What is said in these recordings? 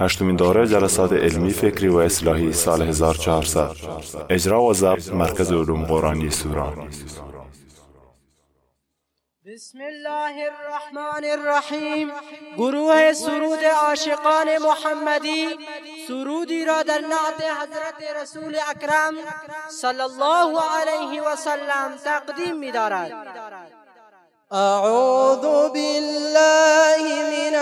هشتمین دوره جلسات علمی فکری و اصلاحی سال 1400 اجرا و ضبط مرکز علوم قرآنی سوران. بسم الله الرحمن الرحیم. گروه سرود عاشقان محمدی سرودی را در نعت حضرت رسول اکرم صلی الله علیه و سلم تقدیم می دارد أعوذ بالله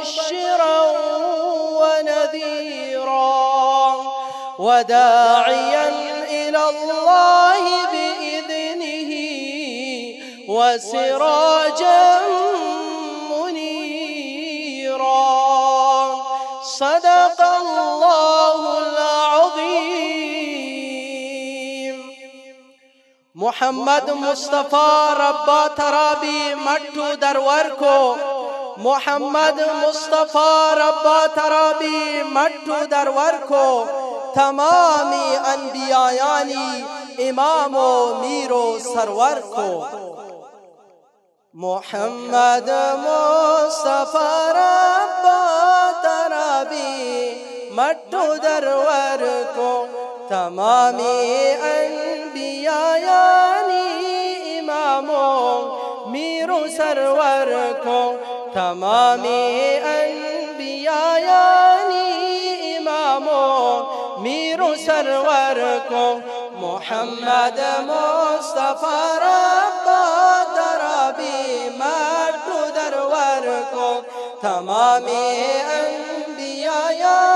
ومبشرا ونذيرا وداعيا إلى الله بإذنه وسراجا منيرا. صدق الله العظيم. محمد مصطفى ربا ترابی مٹو درور کو محمد مصطفى ربا ترابی مٹو درور کو تمامی انبیایانی امام و میر و سرور کو محمد مصطفى ربا ترابی مٹو درور کو تمامی انبیایانی امام و میر و سرور کو تمامی انبیایانی إمام و میر و سرور کو محمد مصطفى ربا درابی مٹو درور کو تمامی انبیایانی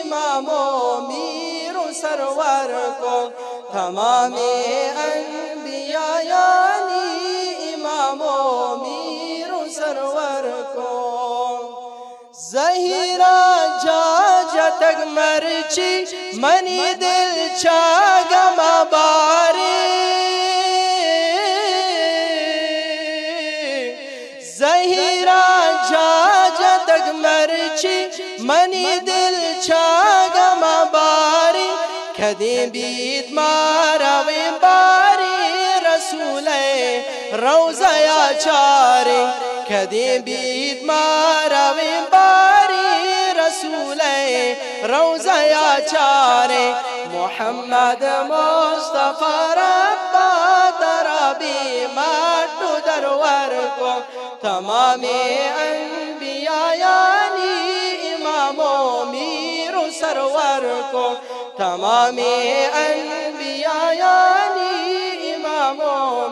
إمام و میر و سرور کو تمامی انبیایانی سرور کو زهیرا جا جتگ مرچی منی دل چاگم باری زهیرا جا جتگ مرچی منی دل چاگم باری کدی بیت ماروی روزه یا چاری کدی بیت ماروی باری رسول روزه یا چاری محمد مصطفى ربا ترابی مٹو درور کو تمامی انبیایانی امام و میر و سرور کو. تمامی انبیایانی امام و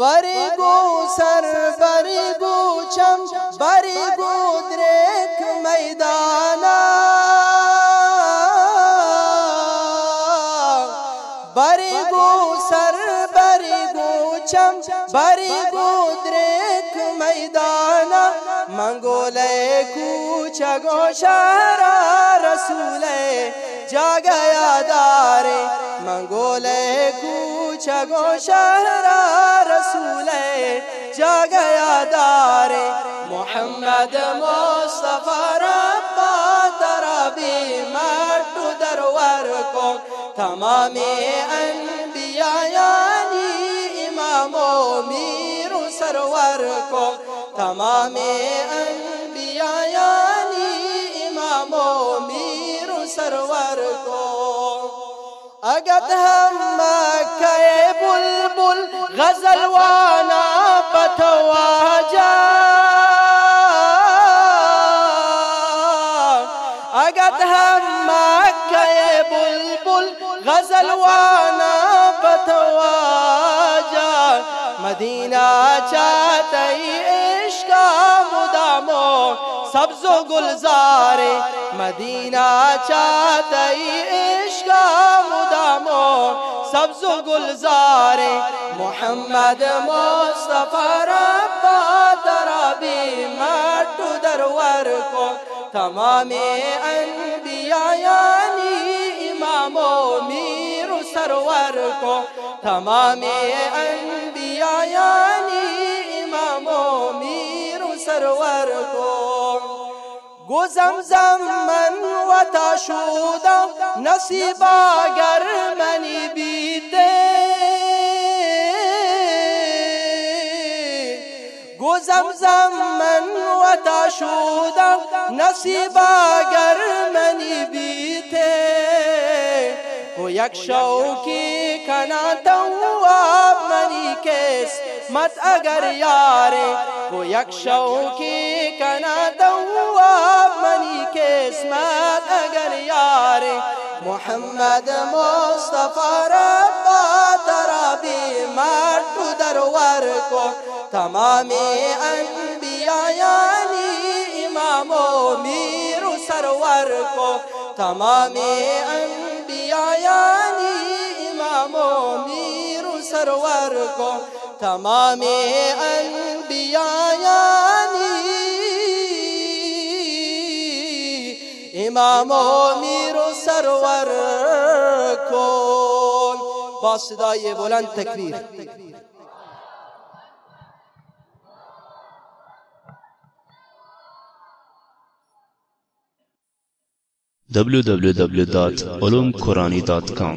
بری گو سر بری گو چم بری گو دریک میدانا. بری گو سر بری گو چم بری گو دریک میدانا منگولے کوچا گوشارا رسولے جا گیا دارے منگولے کوچا کوچگو شهر رسول جا گیا داره محمد مصطفى ربا ترابی مٹو درور کو تمامی انبیایانی امام و میر و سرور کو تمامی انبیایانی امام و میر و سرور کو اگد هم مکه بلبل غزل وأنا بتواجا. اگد هم مکه بلبل غزل وأنا مدینہ چاہتے عشق مدامو سبز و گلزار مدینہ چاہتے عشق مدامو سبز و گلزار محمد مصطفی ربا درابی مردو درور کو تمام انبیاء یعنی امام و میر سرور کو تمام انبیاء گو زمزم من وطا شدم نصیبا گر منی بیده. گو زمزم من وطا شدم نصیبا گر منی بیده. یک شوکی کنا دواب منی کس مت اگر یاره و یک شوکی کنا دواب منی قسمت اگر یاره محمد مصطفى ربا ترابی تو درور کو. تمام انبیاء یعنی امام و میر و سرور کو. تمام انبیاء یعنی امام و میر و سرور کو. تمام انبیاء یعنی امام و میر و سرور کن با صدای بلند تکبیر. www.ulumqurani.com